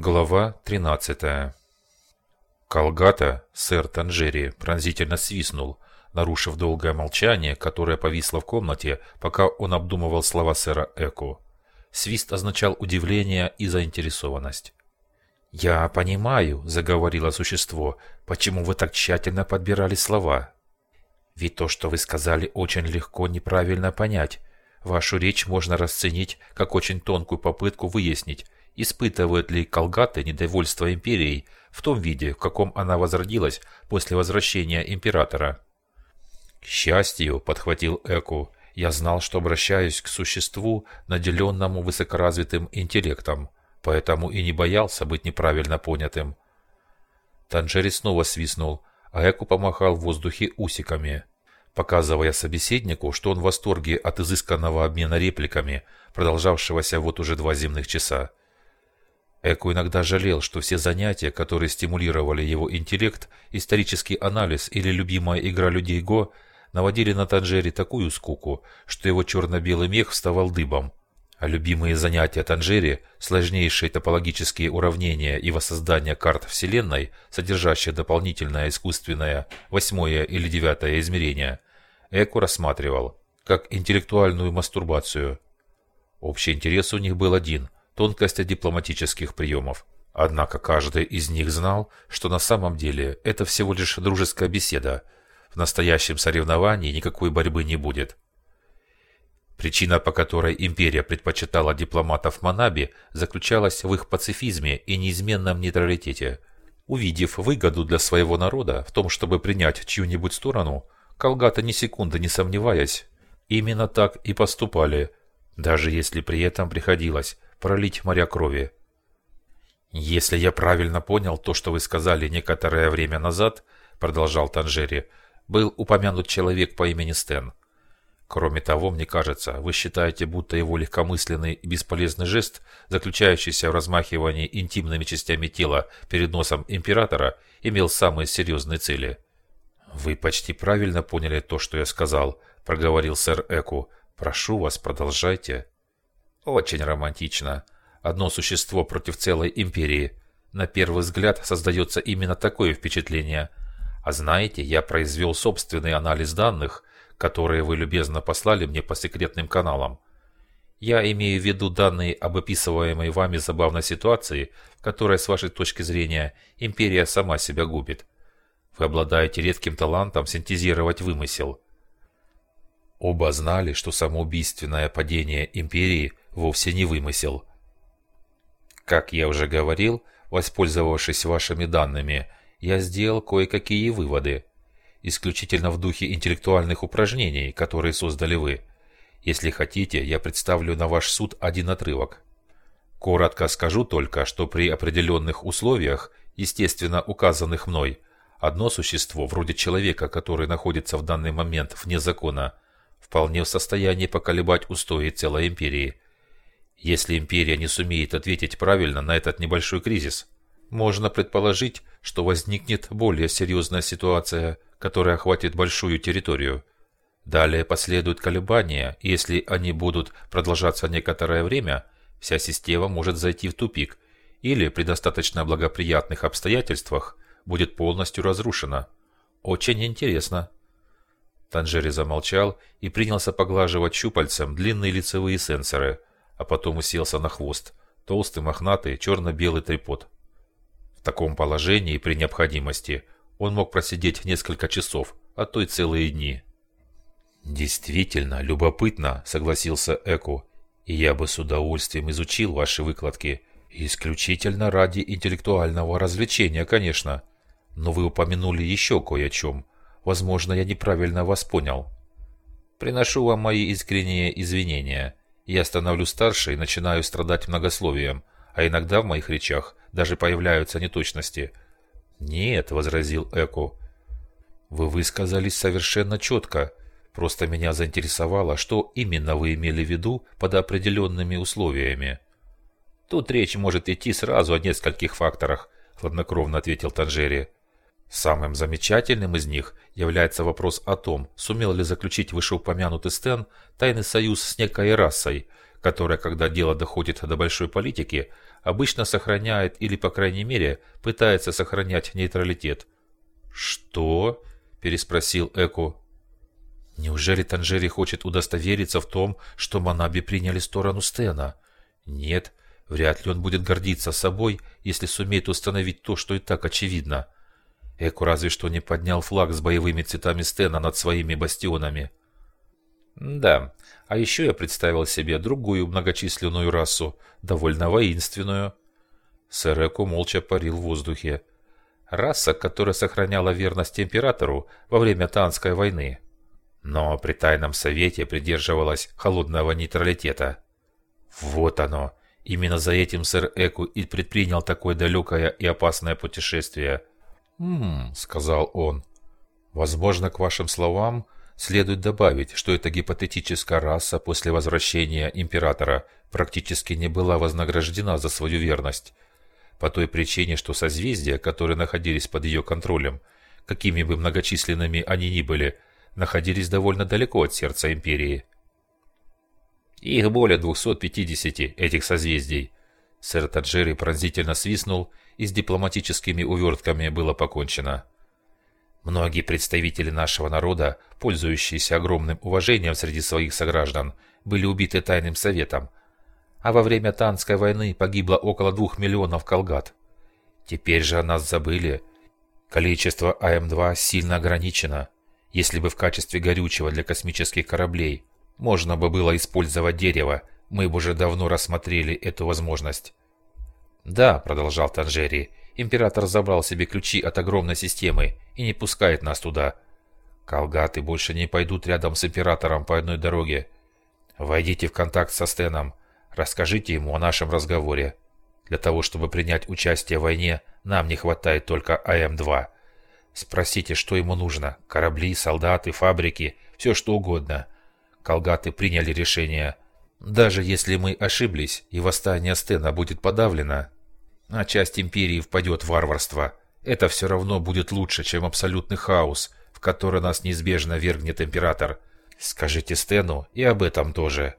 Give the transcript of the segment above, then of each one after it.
Глава 13 Колгата, сэр Танжери, пронзительно свистнул, нарушив долгое молчание, которое повисло в комнате, пока он обдумывал слова сэра Эко. Свист означал удивление и заинтересованность. «Я понимаю», — заговорило существо, — «почему вы так тщательно подбирали слова. Ведь то, что вы сказали, очень легко неправильно понять. Вашу речь можно расценить как очень тонкую попытку выяснить, испытывают ли колгаты недовольство империей в том виде, в каком она возродилась после возвращения императора. «К счастью», — подхватил Эку, — «я знал, что обращаюсь к существу, наделенному высокоразвитым интеллектом, поэтому и не боялся быть неправильно понятым». Танжери снова свистнул, а Эку помахал в воздухе усиками, показывая собеседнику, что он в восторге от изысканного обмена репликами, продолжавшегося вот уже два земных часа. Эко иногда жалел, что все занятия, которые стимулировали его интеллект, исторический анализ или любимая игра людей Го, наводили на Танжери такую скуку, что его черно-белый мех вставал дыбом. А любимые занятия Танжери, сложнейшие топологические уравнения и воссоздание карт Вселенной, содержащие дополнительное искусственное восьмое или девятое измерение, Эко рассматривал как интеллектуальную мастурбацию. Общий интерес у них был один – тонкости дипломатических приемов. Однако каждый из них знал, что на самом деле это всего лишь дружеская беседа. В настоящем соревновании никакой борьбы не будет. Причина, по которой империя предпочитала дипломатов Манаби, заключалась в их пацифизме и неизменном нейтралитете. Увидев выгоду для своего народа в том, чтобы принять чью-нибудь сторону, Колгата ни секунды не сомневаясь, именно так и поступали, даже если при этом приходилось пролить моря крови. «Если я правильно понял то, что вы сказали некоторое время назад», продолжал Танжери, был упомянут человек по имени Стэн. Кроме того, мне кажется, вы считаете, будто его легкомысленный и бесполезный жест, заключающийся в размахивании интимными частями тела перед носом императора, имел самые серьезные цели. «Вы почти правильно поняли то, что я сказал», – проговорил сэр Эку. «Прошу вас, продолжайте». Очень романтично. Одно существо против целой империи. На первый взгляд создается именно такое впечатление. А знаете, я произвел собственный анализ данных, которые вы любезно послали мне по секретным каналам. Я имею в виду данные об описываемой вами забавной ситуации, в которой, с вашей точки зрения, империя сама себя губит. Вы обладаете редким талантом синтезировать вымысел. Оба знали, что самоубийственное падение империи вовсе не вымысел. Как я уже говорил, воспользовавшись вашими данными, я сделал кое-какие выводы, исключительно в духе интеллектуальных упражнений, которые создали вы. Если хотите, я представлю на ваш суд один отрывок. Коротко скажу только, что при определенных условиях, естественно указанных мной, одно существо, вроде человека, который находится в данный момент вне закона – вполне в состоянии поколебать устои целой империи. Если империя не сумеет ответить правильно на этот небольшой кризис, можно предположить, что возникнет более серьезная ситуация, которая охватит большую территорию. Далее последуют колебания, и если они будут продолжаться некоторое время, вся система может зайти в тупик или при достаточно благоприятных обстоятельствах будет полностью разрушена. Очень интересно. Танжери замолчал и принялся поглаживать щупальцем длинные лицевые сенсоры, а потом уселся на хвост, толстый, мохнатый, черно-белый трипод. В таком положении при необходимости он мог просидеть несколько часов, а то и целые дни. «Действительно, любопытно», — согласился Эку, — «и я бы с удовольствием изучил ваши выкладки. Исключительно ради интеллектуального развлечения, конечно. Но вы упомянули еще кое о чем — Возможно, я неправильно вас понял. Приношу вам мои искренние извинения. Я становлюсь старше и начинаю страдать многословием, а иногда в моих речах даже появляются неточности. «Нет», — возразил Эко, — «вы высказались совершенно четко. Просто меня заинтересовало, что именно вы имели в виду под определенными условиями». «Тут речь может идти сразу о нескольких факторах», — хладнокровно ответил Танжери. Самым замечательным из них является вопрос о том, сумел ли заключить вышеупомянутый Стэн тайный союз с некой расой, которая, когда дело доходит до большой политики, обычно сохраняет или, по крайней мере, пытается сохранять нейтралитет. «Что?» – переспросил Эко. «Неужели Танжери хочет удостовериться в том, что Манаби приняли сторону Стена?» «Нет, вряд ли он будет гордиться собой, если сумеет установить то, что и так очевидно». Эку разве что не поднял флаг с боевыми цветами Стена над своими бастионами. Да, а еще я представил себе другую многочисленную расу, довольно воинственную. Сэр Эко молча парил в воздухе. Раса, которая сохраняла верность императору во время Танской войны. Но при Тайном Совете придерживалась холодного нейтралитета. Вот оно. Именно за этим сэр Эку и предпринял такое далекое и опасное путешествие. «Хм», — сказал он, — «возможно, к вашим словам следует добавить, что эта гипотетическая раса после возвращения императора практически не была вознаграждена за свою верность, по той причине, что созвездия, которые находились под ее контролем, какими бы многочисленными они ни были, находились довольно далеко от сердца империи. Их более 250, этих созвездий. Сэр Таджери пронзительно свистнул и с дипломатическими увертками было покончено. Многие представители нашего народа, пользующиеся огромным уважением среди своих сограждан, были убиты тайным советом, а во время Танской войны погибло около двух миллионов колгат. Теперь же о нас забыли. Количество АМ-2 сильно ограничено. Если бы в качестве горючего для космических кораблей можно бы было использовать дерево, мы бы уже давно рассмотрели эту возможность. «Да», — продолжал Танжери, — «император забрал себе ключи от огромной системы и не пускает нас туда. Колгаты больше не пойдут рядом с императором по одной дороге. Войдите в контакт со Стеном, расскажите ему о нашем разговоре. Для того, чтобы принять участие в войне, нам не хватает только АМ-2. Спросите, что ему нужно. Корабли, солдаты, фабрики, все что угодно. Колгаты приняли решение. Даже если мы ошиблись и восстание Стена будет подавлено, а часть империи впадет в варварство. Это все равно будет лучше, чем абсолютный хаос, в который нас неизбежно вергнет император. Скажите Стену и об этом тоже.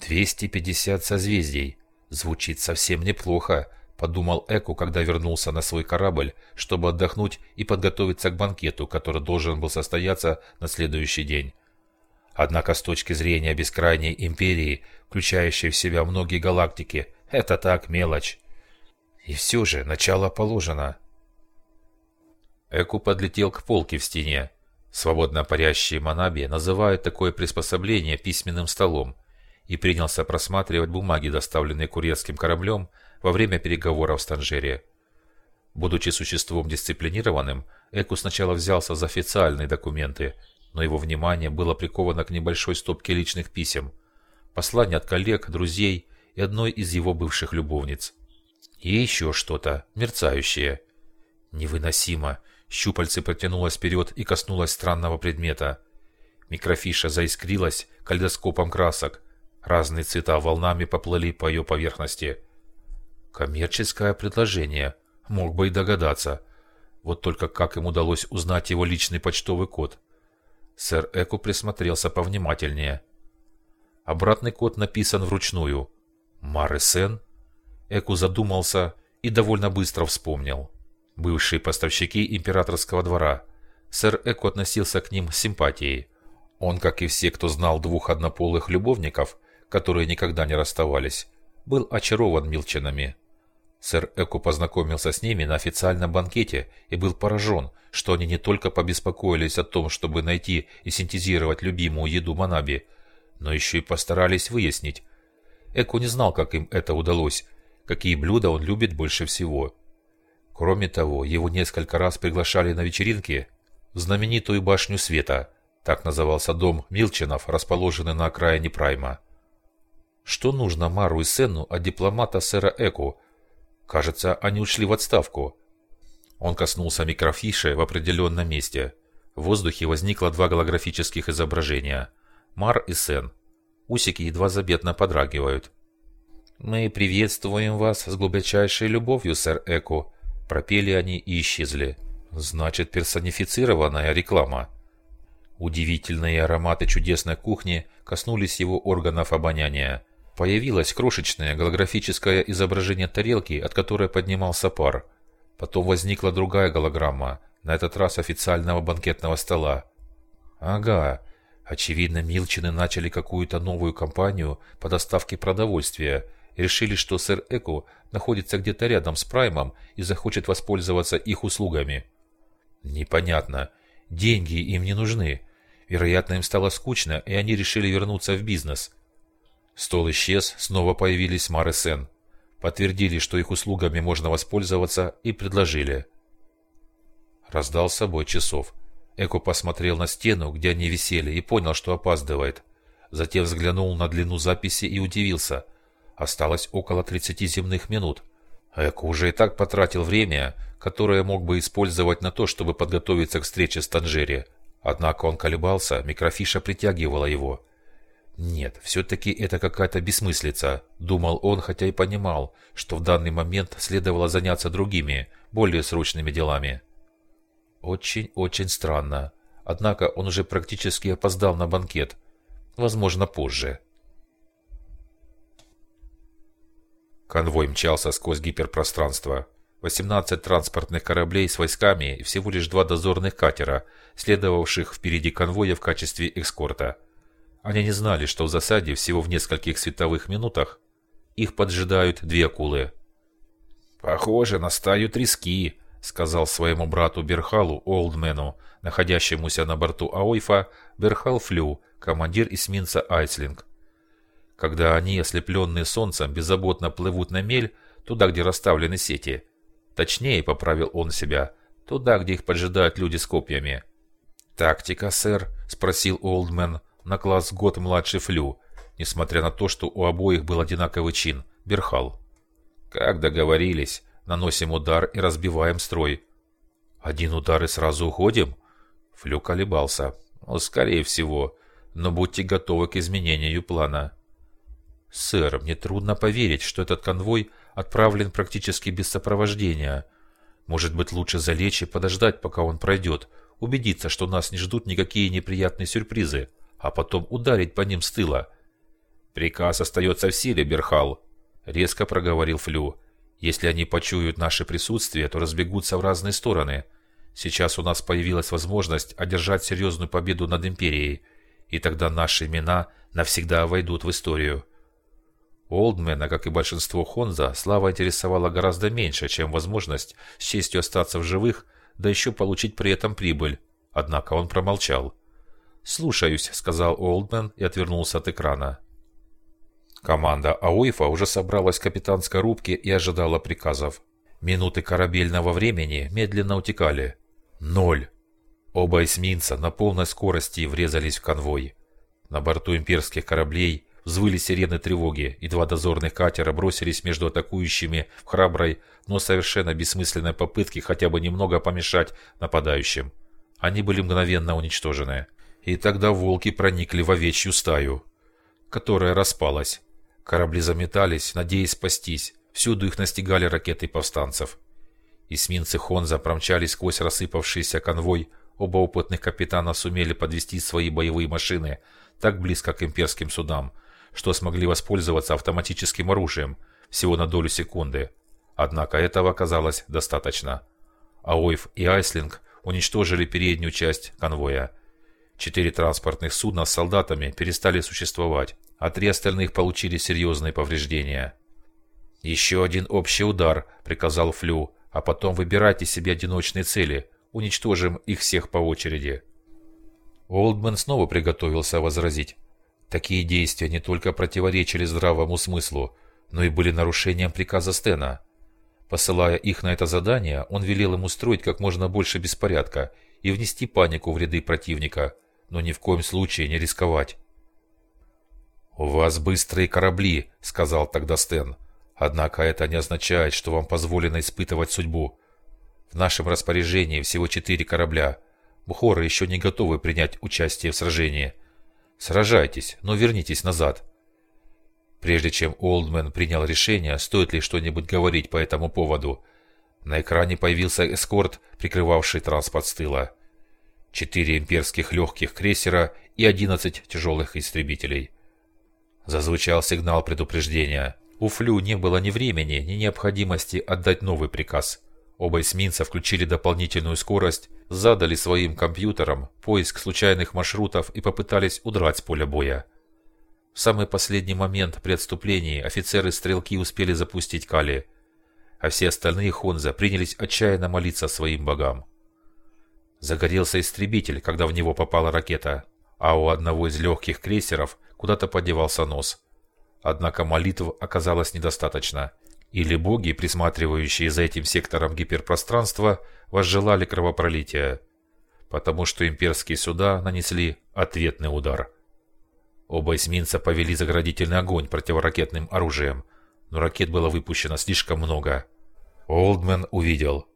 250 созвездий. Звучит совсем неплохо, подумал Эку, когда вернулся на свой корабль, чтобы отдохнуть и подготовиться к банкету, который должен был состояться на следующий день. Однако с точки зрения бескрайней империи, включающей в себя многие галактики, это так, мелочь. И все же, начало положено. Эку подлетел к полке в стене. Свободно парящие Манаби называют такое приспособление письменным столом и принялся просматривать бумаги, доставленные курьерским кораблем во время переговоров с Танжере. Будучи существом дисциплинированным, Эку сначала взялся за официальные документы, но его внимание было приковано к небольшой стопке личных писем, послания от коллег, друзей и одной из его бывших любовниц. И еще что-то, мерцающее. Невыносимо. Щупальце протянулось вперед и коснулось странного предмета. Микрофиша заискрилась калейдоскопом красок. Разные цвета волнами поплыли по ее поверхности. Коммерческое предложение. Мог бы и догадаться. Вот только как им удалось узнать его личный почтовый код? Сэр Эку присмотрелся повнимательнее. Обратный код написан вручную. Маресен? Эку задумался и довольно быстро вспомнил. Бывшие поставщики императорского двора. Сэр Эку относился к ним с симпатией. Он, как и все, кто знал двух однополых любовников, которые никогда не расставались, был очарован Милчинами. Сэр Эку познакомился с ними на официальном банкете и был поражен, что они не только побеспокоились о том, чтобы найти и синтезировать любимую еду Манаби, но еще и постарались выяснить, Эку не знал, как им это удалось, какие блюда он любит больше всего. Кроме того, его несколько раз приглашали на вечеринки в знаменитую башню света, так назывался дом Милчинов, расположенный на окраине Прайма. Что нужно Мару и Сену от дипломата сэра Эку? Кажется, они ушли в отставку. Он коснулся микрофиши в определенном месте. В воздухе возникло два голографических изображения. Мар и Сен. Усики едва заметно подрагивают. «Мы приветствуем вас с глубочайшей любовью, сэр Эко», – пропели они и исчезли. «Значит, персонифицированная реклама». Удивительные ароматы чудесной кухни коснулись его органов обоняния. Появилось крошечное голографическое изображение тарелки, от которой поднимался пар. Потом возникла другая голограмма, на этот раз официального банкетного стола. Ага, очевидно, Милчины начали какую-то новую кампанию по доставке продовольствия и решили, что сэр Эко находится где-то рядом с Праймом и захочет воспользоваться их услугами. Непонятно. Деньги им не нужны. Вероятно, им стало скучно, и они решили вернуться в бизнес. Стол исчез, снова появились Мар и Сен. Подтвердили, что их услугами можно воспользоваться, и предложили. Раздался бой часов. Эко посмотрел на стену, где они висели, и понял, что опаздывает. Затем взглянул на длину записи и удивился. Осталось около 30 земных минут. Эко уже и так потратил время, которое мог бы использовать на то, чтобы подготовиться к встрече с Танжери. Однако он колебался, микрофиша притягивала его. «Нет, все-таки это какая-то бессмыслица», — думал он, хотя и понимал, что в данный момент следовало заняться другими, более срочными делами. Очень-очень странно. Однако он уже практически опоздал на банкет. Возможно, позже. Конвой мчался сквозь гиперпространство. 18 транспортных кораблей с войсками и всего лишь два дозорных катера, следовавших впереди конвоя в качестве экскорта. Они не знали, что в засаде всего в нескольких световых минутах их поджидают две акулы. «Похоже на стаю трески», — сказал своему брату Берхалу Олдмену, находящемуся на борту Аойфа, Берхал Флю, командир эсминца Айслинг. Когда они, ослепленные солнцем, беззаботно плывут на мель, туда, где расставлены сети, Точнее, поправил он себя, туда, где их поджидают люди с копьями. «Тактика, сэр?» – спросил Олдмен, на класс год младший Флю, несмотря на то, что у обоих был одинаковый чин – Берхал. «Как договорились, наносим удар и разбиваем строй». «Один удар и сразу уходим?» Флю колебался. «Ну, скорее всего, но будьте готовы к изменению плана». «Сэр, мне трудно поверить, что этот конвой – отправлен практически без сопровождения. Может быть, лучше залечь и подождать, пока он пройдет, убедиться, что нас не ждут никакие неприятные сюрпризы, а потом ударить по ним с тыла. «Приказ остается в силе, Берхал», — резко проговорил Флю. «Если они почуют наше присутствие, то разбегутся в разные стороны. Сейчас у нас появилась возможность одержать серьезную победу над Империей, и тогда наши имена навсегда войдут в историю». Олдмена, как и большинство Хонза, слава интересовала гораздо меньше, чем возможность с честью остаться в живых, да еще получить при этом прибыль. Однако он промолчал. «Слушаюсь», — сказал Олдмен и отвернулся от экрана. Команда Ауифа уже собралась в капитанской рубке и ожидала приказов. Минуты корабельного времени медленно утекали. Ноль. Оба эсминца на полной скорости врезались в конвой. На борту имперских кораблей Взвыли сирены тревоги, и два дозорных катера бросились между атакующими в храброй, но совершенно бессмысленной попытке хотя бы немного помешать нападающим. Они были мгновенно уничтожены. И тогда волки проникли в овечью стаю, которая распалась. Корабли заметались, надеясь спастись. Всюду их настигали ракеты повстанцев. Эсминцы Хонза промчались сквозь рассыпавшийся конвой. Оба опытных капитана сумели подвести свои боевые машины так близко к имперским судам, что смогли воспользоваться автоматическим оружием всего на долю секунды. Однако этого оказалось достаточно. Аойф и Айслинг уничтожили переднюю часть конвоя. Четыре транспортных судна с солдатами перестали существовать, а три остальных получили серьезные повреждения. «Еще один общий удар», — приказал Флю, «а потом выбирайте себе одиночные цели, уничтожим их всех по очереди». Олдман снова приготовился возразить. Такие действия не только противоречили здравому смыслу, но и были нарушением приказа Стена. Посылая их на это задание, он велел им устроить как можно больше беспорядка и внести панику в ряды противника, но ни в коем случае не рисковать. «У вас быстрые корабли», — сказал тогда Стэн. «Однако это не означает, что вам позволено испытывать судьбу. В нашем распоряжении всего четыре корабля. Бухоры еще не готовы принять участие в сражении». Сражайтесь, но вернитесь назад. Прежде чем Олдмен принял решение, стоит ли что-нибудь говорить по этому поводу, на экране появился эскорт, прикрывавший транспорт с тыла. Четыре имперских легких крейсера и 11 тяжелых истребителей. Зазвучал сигнал предупреждения. У Флю не было ни времени, ни необходимости отдать новый приказ. Оба эсминца включили дополнительную скорость, задали своим компьютерам поиск случайных маршрутов и попытались удрать с поля боя. В самый последний момент при отступлении офицеры-стрелки успели запустить Кали, а все остальные Хонза принялись отчаянно молиться своим богам. Загорелся истребитель, когда в него попала ракета, а у одного из легких крейсеров куда-то подевался нос. Однако молитв оказалось недостаточно. Или боги, присматривающие за этим сектором гиперпространства, возжелали кровопролития, потому что имперские суда нанесли ответный удар. Оба эсминца повели заградительный огонь противоракетным оружием, но ракет было выпущено слишком много. Олдмен увидел.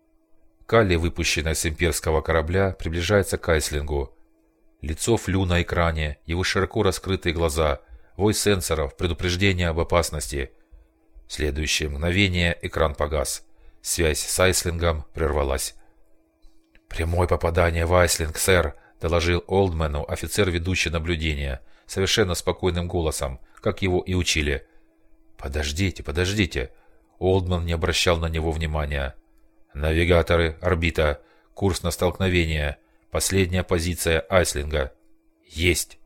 Калли, выпущенная с имперского корабля, приближается к Айслингу. Лицо Флю на экране, его широко раскрытые глаза, вой сенсоров, предупреждение об опасности. В следующее мгновение экран погас. Связь с Айслингом прервалась. «Прямое попадание в Айслинг, сэр», — доложил Олдмену офицер, ведущий наблюдения — совершенно спокойным голосом, как его и учили. «Подождите, подождите!» Олдман не обращал на него внимания. «Навигаторы, орбита, курс на столкновение, последняя позиция Айслинга. Есть!»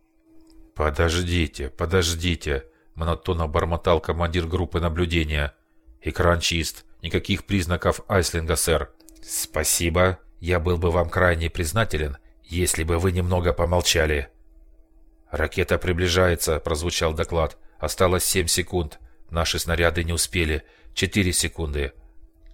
«Подождите, подождите!» – монотонно бормотал командир группы наблюдения. «Экран чист, никаких признаков Айслинга, сэр». «Спасибо, я был бы вам крайне признателен, если бы вы немного помолчали». «Ракета приближается», — прозвучал доклад. «Осталось семь секунд. Наши снаряды не успели. Четыре секунды».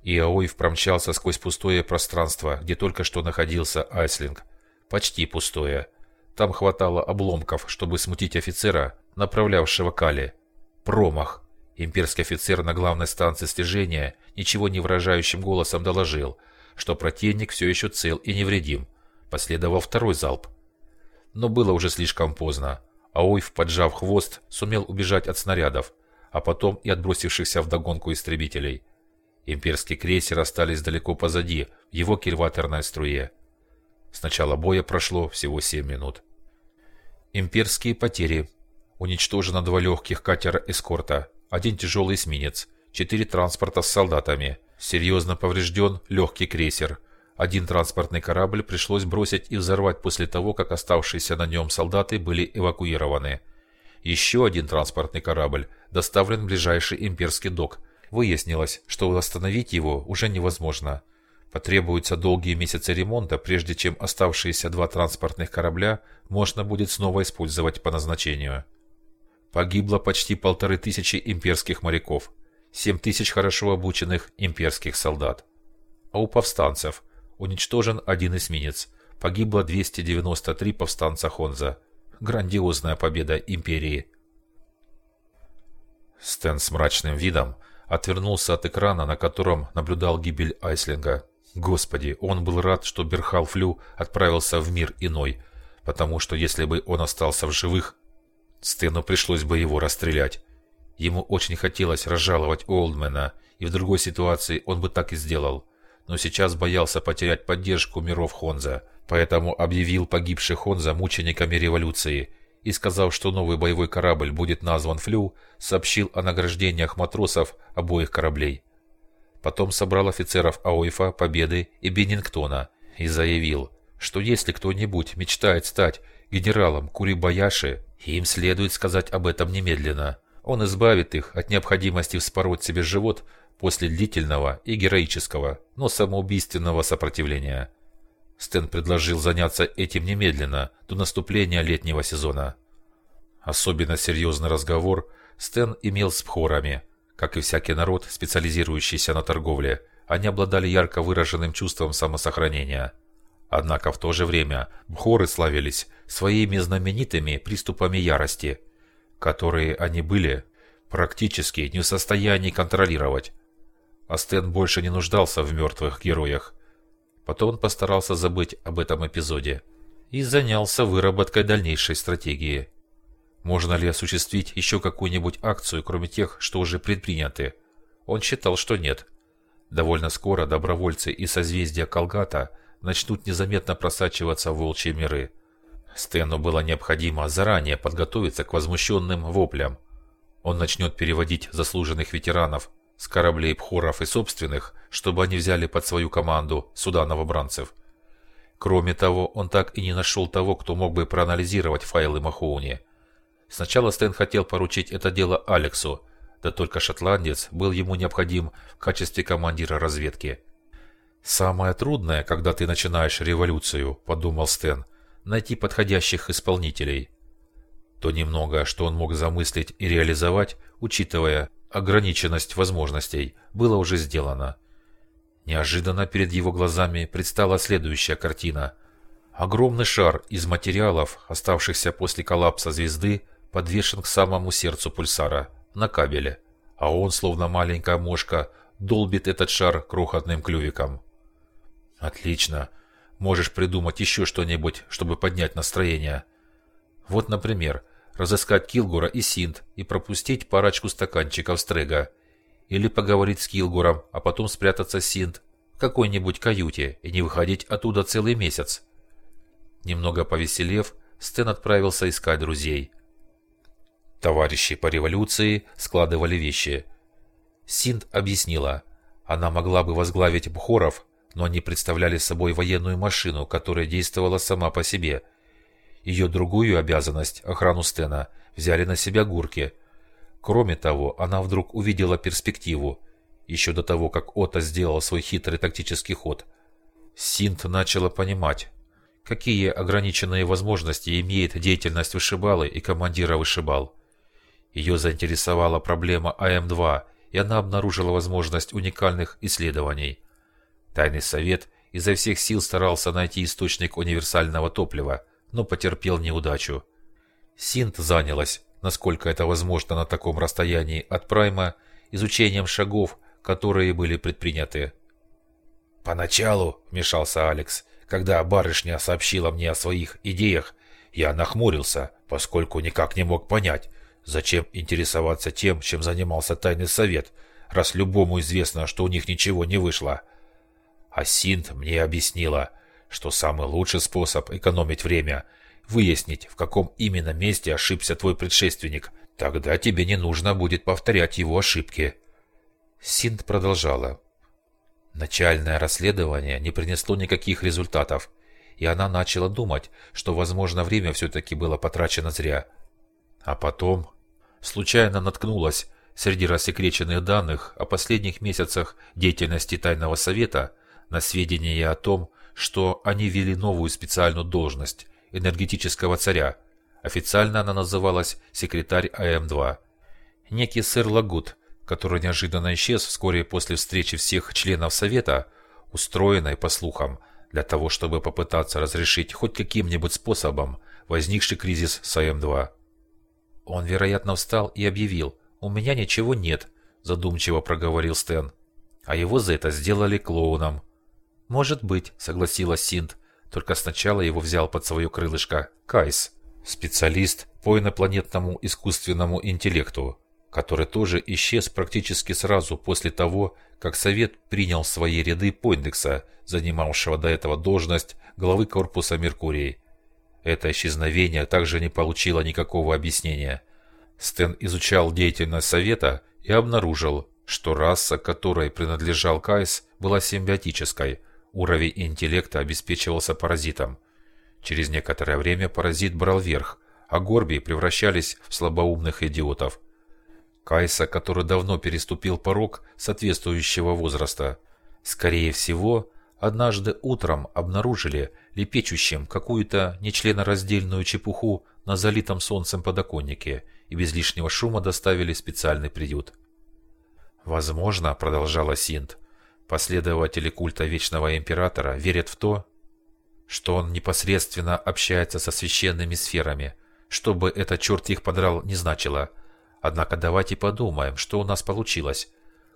И Аоев промчался сквозь пустое пространство, где только что находился Айслинг. Почти пустое. Там хватало обломков, чтобы смутить офицера, направлявшего Кали. Промах. Имперский офицер на главной станции слежения ничего не выражающим голосом доложил, что противник все еще цел и невредим. Последовал второй залп. Но было уже слишком поздно. Аойф, поджав хвост, сумел убежать от снарядов, а потом и от бросившихся вдогонку истребителей. Имперские крейсеры остались далеко позади, в его кильваторной струе. С начала боя прошло всего 7 минут. Имперские потери. Уничтожено два легких катера эскорта, один тяжелый эсминец, четыре транспорта с солдатами. Серьезно поврежден легкий крейсер – один транспортный корабль пришлось бросить и взорвать после того, как оставшиеся на нем солдаты были эвакуированы. Еще один транспортный корабль доставлен в ближайший имперский док. Выяснилось, что восстановить его уже невозможно. Потребуются долгие месяцы ремонта, прежде чем оставшиеся два транспортных корабля можно будет снова использовать по назначению. Погибло почти полторы тысячи имперских моряков, семь тысяч хорошо обученных имперских солдат. А у повстанцев Уничтожен один эсминец. Погибло 293 повстанца Хонза. Грандиозная победа Империи. Стэн с мрачным видом отвернулся от экрана, на котором наблюдал гибель Айслинга. Господи, он был рад, что Берхал Флю отправился в мир иной, потому что если бы он остался в живых, Стэну пришлось бы его расстрелять. Ему очень хотелось разжаловать Олдмена, и в другой ситуации он бы так и сделал но сейчас боялся потерять поддержку миров Хонза, поэтому объявил погибших Хонза мучениками революции и, сказав, что новый боевой корабль будет назван Флю, сообщил о награждениях матросов обоих кораблей. Потом собрал офицеров Аойфа, Победы и Беннингтона и заявил, что если кто-нибудь мечтает стать генералом Курибаяши, им следует сказать об этом немедленно. Он избавит их от необходимости вспороть себе живот после длительного и героического, но самоубийственного сопротивления. Стэн предложил заняться этим немедленно, до наступления летнего сезона. Особенно серьезный разговор Стэн имел с пхорами. Как и всякий народ, специализирующийся на торговле, они обладали ярко выраженным чувством самосохранения. Однако в то же время бхоры славились своими знаменитыми приступами ярости, которые они были практически не в состоянии контролировать. Астен больше не нуждался в мертвых героях. Потом он постарался забыть об этом эпизоде и занялся выработкой дальнейшей стратегии. Можно ли осуществить еще какую-нибудь акцию, кроме тех, что уже предприняты? Он считал, что нет. Довольно скоро добровольцы из созвездия Колгата начнут незаметно просачиваться в волчьи миры. Стэну было необходимо заранее подготовиться к возмущенным воплям. Он начнет переводить заслуженных ветеранов с кораблей Пхоров и собственных, чтобы они взяли под свою команду суда новобранцев. Кроме того, он так и не нашел того, кто мог бы проанализировать файлы Махоуни. Сначала Стэн хотел поручить это дело Алексу, да только шотландец был ему необходим в качестве командира разведки. «Самое трудное, когда ты начинаешь революцию», – подумал Стэн, – «найти подходящих исполнителей». То немного, что он мог замыслить и реализовать, учитывая ограниченность возможностей, было уже сделано. Неожиданно перед его глазами предстала следующая картина. Огромный шар из материалов, оставшихся после коллапса звезды, подвешен к самому сердцу пульсара, на кабеле, а он, словно маленькая мошка, долбит этот шар крохотным клювиком. Отлично. Можешь придумать еще что-нибудь, чтобы поднять настроение. Вот, например, разыскать Килгура и Синт и пропустить парочку стаканчиков стрега. Или поговорить с Килгуром, а потом спрятаться Синт в какой-нибудь каюте и не выходить оттуда целый месяц. Немного повеселев, Стэн отправился искать друзей. Товарищи по революции складывали вещи. Синт объяснила, она могла бы возглавить Бхоров, но они представляли собой военную машину, которая действовала сама по себе. Ее другую обязанность, охрану Стена, взяли на себя гурки. Кроме того, она вдруг увидела перспективу, еще до того, как Ота сделал свой хитрый тактический ход. Синт начала понимать, какие ограниченные возможности имеет деятельность вышибалы и командира вышибал. Ее заинтересовала проблема АМ-2, и она обнаружила возможность уникальных исследований. Тайный совет изо всех сил старался найти источник универсального топлива, но потерпел неудачу. Синт занялась, насколько это возможно на таком расстоянии от Прайма, изучением шагов, которые были предприняты. «Поначалу», — вмешался Алекс, — «когда барышня сообщила мне о своих идеях, я нахмурился, поскольку никак не мог понять, Зачем интересоваться тем, чем занимался тайный совет, раз любому известно, что у них ничего не вышло? А Синт мне объяснила, что самый лучший способ экономить время – выяснить, в каком именно месте ошибся твой предшественник. Тогда тебе не нужно будет повторять его ошибки. Синт продолжала. Начальное расследование не принесло никаких результатов, и она начала думать, что, возможно, время все-таки было потрачено зря. А потом случайно наткнулась среди рассекреченных данных о последних месяцах деятельности Тайного Совета на сведения о том, что они ввели новую специальную должность – энергетического царя. Официально она называлась секретарь АМ-2. Некий сэр Лагут, который неожиданно исчез вскоре после встречи всех членов Совета, устроенной, по слухам, для того, чтобы попытаться разрешить хоть каким-нибудь способом возникший кризис с АМ-2. Он, вероятно, встал и объявил. «У меня ничего нет», – задумчиво проговорил Стэн. А его за это сделали клоуном. «Может быть», – согласилась Синт. Только сначала его взял под свое крылышко Кайс, специалист по инопланетному искусственному интеллекту, который тоже исчез практически сразу после того, как Совет принял в свои ряды Пойндекса, занимавшего до этого должность главы корпуса Меркурий. Это исчезновение также не получило никакого объяснения. Стэн изучал деятельность Совета и обнаружил, что раса, которой принадлежал Кайс, была симбиотической. Уровень интеллекта обеспечивался паразитом. Через некоторое время паразит брал верх, а Горби превращались в слабоумных идиотов. Кайса, который давно переступил порог соответствующего возраста, скорее всего, однажды утром обнаружили лепечущим какую-то нечленораздельную чепуху на залитом солнцем подоконнике и без лишнего шума доставили специальный приют. «Возможно, — продолжала Синт, — последователи культа Вечного Императора верят в то, что он непосредственно общается со священными сферами, чтобы это черт их подрал не значило. Однако давайте подумаем, что у нас получилось.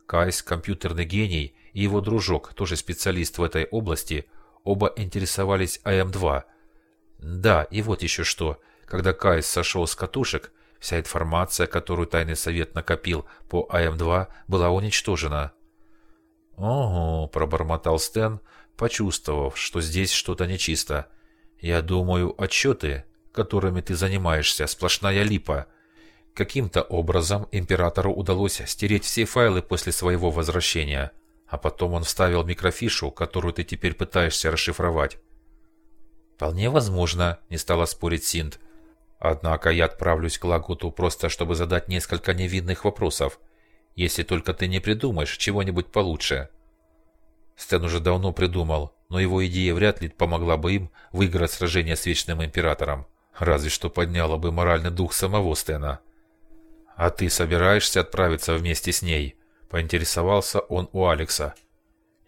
Кайс, компьютерный гений, и его дружок, тоже специалист в этой области, оба интересовались АМ-2. Да, и вот еще что. Когда Кайс сошел с катушек, вся информация, которую Тайный Совет накопил по АМ-2, была уничтожена. «Ого», – пробормотал Стэн, почувствовав, что здесь что-то нечисто. «Я думаю, отчеты, которыми ты занимаешься, сплошная липа. Каким-то образом императору удалось стереть все файлы после своего возвращения, а потом он вставил микрофишу, которую ты теперь пытаешься расшифровать». «Вполне возможно», — не стала спорить Синт. «Однако я отправлюсь к Лагуту просто, чтобы задать несколько невинных вопросов, если только ты не придумаешь чего-нибудь получше». Стэн уже давно придумал, но его идея вряд ли помогла бы им выиграть сражение с Вечным Императором, разве что подняла бы моральный дух самого Стэна. «А ты собираешься отправиться вместе с ней?» – поинтересовался он у Алекса.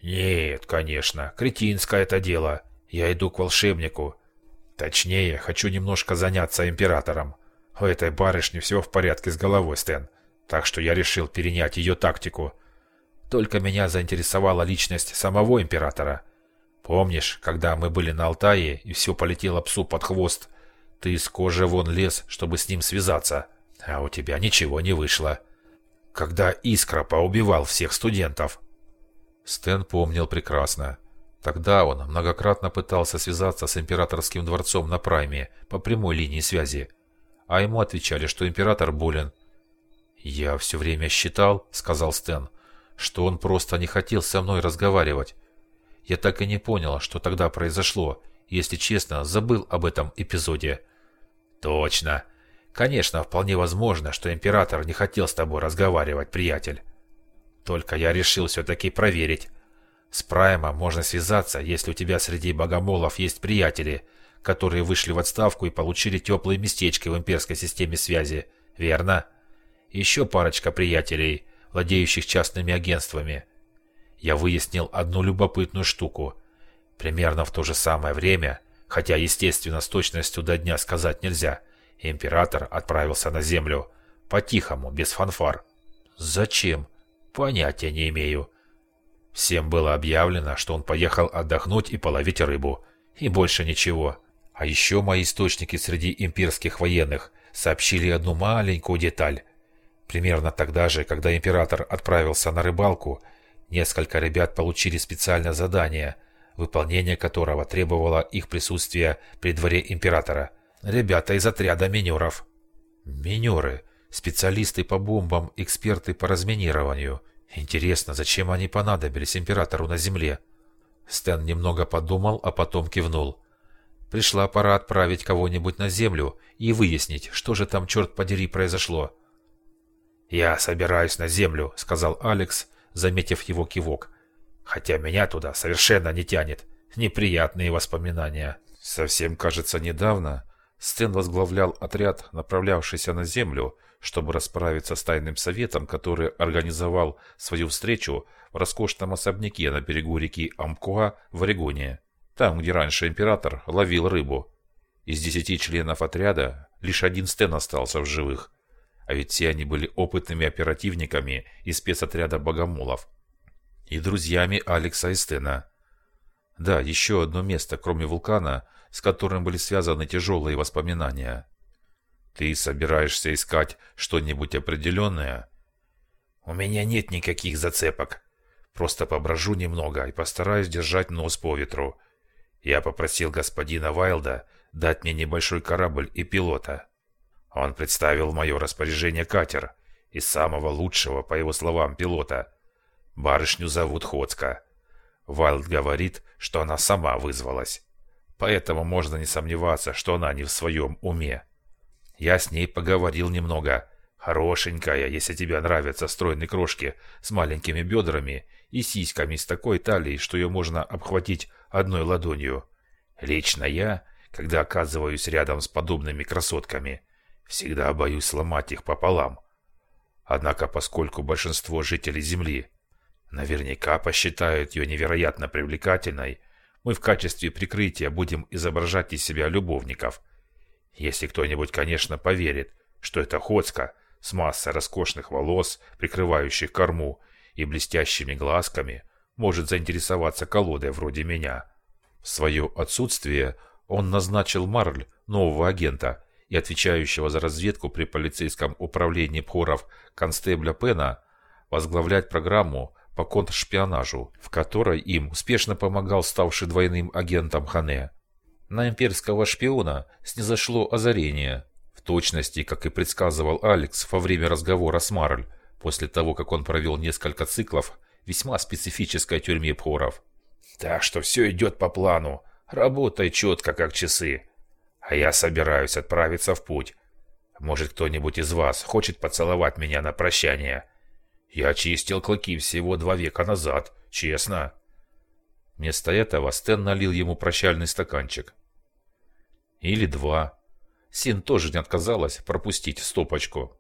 «Нет, конечно, кретинское это дело. Я иду к волшебнику. Точнее, хочу немножко заняться Императором. У этой барышни все в порядке с головой, Стэн, так что я решил перенять ее тактику – только меня заинтересовала личность самого императора. Помнишь, когда мы были на Алтае и все полетело псу под хвост, ты из кожи вон лез, чтобы с ним связаться, а у тебя ничего не вышло. Когда Искра поубивал всех студентов. Стэн помнил прекрасно. Тогда он многократно пытался связаться с императорским дворцом на Прайме по прямой линии связи, а ему отвечали, что император болен. «Я все время считал», — сказал Стэн, — что он просто не хотел со мной разговаривать. Я так и не понял, что тогда произошло, если честно, забыл об этом эпизоде. Точно. Конечно, вполне возможно, что император не хотел с тобой разговаривать, приятель. Только я решил все-таки проверить. С Праймом можно связаться, если у тебя среди богомолов есть приятели, которые вышли в отставку и получили теплые местечки в имперской системе связи, верно? Еще парочка приятелей – владеющих частными агентствами. Я выяснил одну любопытную штуку. Примерно в то же самое время, хотя, естественно, с точностью до дня сказать нельзя, император отправился на землю. По-тихому, без фанфар. Зачем? Понятия не имею. Всем было объявлено, что он поехал отдохнуть и половить рыбу. И больше ничего. А еще мои источники среди имперских военных сообщили одну маленькую деталь. Примерно тогда же, когда император отправился на рыбалку, несколько ребят получили специальное задание, выполнение которого требовало их присутствия при дворе императора. Ребята из отряда минеров. Минеры. Специалисты по бомбам, эксперты по разминированию. Интересно, зачем они понадобились императору на земле? Стэн немного подумал, а потом кивнул. Пришла пора отправить кого-нибудь на землю и выяснить, что же там, черт подери, произошло. «Я собираюсь на землю», — сказал Алекс, заметив его кивок. «Хотя меня туда совершенно не тянет. Неприятные воспоминания». Совсем, кажется, недавно Стэн возглавлял отряд, направлявшийся на землю, чтобы расправиться с тайным советом, который организовал свою встречу в роскошном особняке на берегу реки Амкуа в Орегоне, там, где раньше император ловил рыбу. Из десяти членов отряда лишь один Стэн остался в живых – а ведь все они были опытными оперативниками из спецотряда богомолов. И друзьями Алекса и Стена. Да, еще одно место, кроме вулкана, с которым были связаны тяжелые воспоминания. Ты собираешься искать что-нибудь определенное? У меня нет никаких зацепок. Просто поброжу немного и постараюсь держать нос по ветру. Я попросил господина Вайлда дать мне небольшой корабль и пилота. Он представил в мое распоряжение катер из самого лучшего, по его словам, пилота. Барышню зовут Хоцка. Вайлд говорит, что она сама вызвалась. Поэтому можно не сомневаться, что она не в своем уме. Я с ней поговорил немного. Хорошенькая, если тебе нравятся стройные крошки с маленькими бедрами и сиськами с такой талией, что ее можно обхватить одной ладонью. Лично я, когда оказываюсь рядом с подобными красотками, Всегда боюсь сломать их пополам. Однако, поскольку большинство жителей Земли наверняка посчитают ее невероятно привлекательной, мы в качестве прикрытия будем изображать из себя любовников. Если кто-нибудь, конечно, поверит, что это Хоцка с массой роскошных волос, прикрывающих корму, и блестящими глазками, может заинтересоваться колодой вроде меня. В свое отсутствие он назначил Марль нового агента – и отвечающего за разведку при полицейском управлении Пхоров констебля Пена возглавлять программу по контршпионажу, в которой им успешно помогал ставший двойным агентом Хане. На имперского шпиона снизошло озарение, в точности, как и предсказывал Алекс во время разговора с Марль, после того, как он провел несколько циклов весьма специфической тюрьме Пхоров. «Так что все идет по плану. Работай четко, как часы. А я собираюсь отправиться в путь. Может, кто-нибудь из вас хочет поцеловать меня на прощание? Я чистил клыки всего два века назад, честно». Вместо этого Стэн налил ему прощальный стаканчик. Или два. Син тоже не отказалась пропустить стопочку.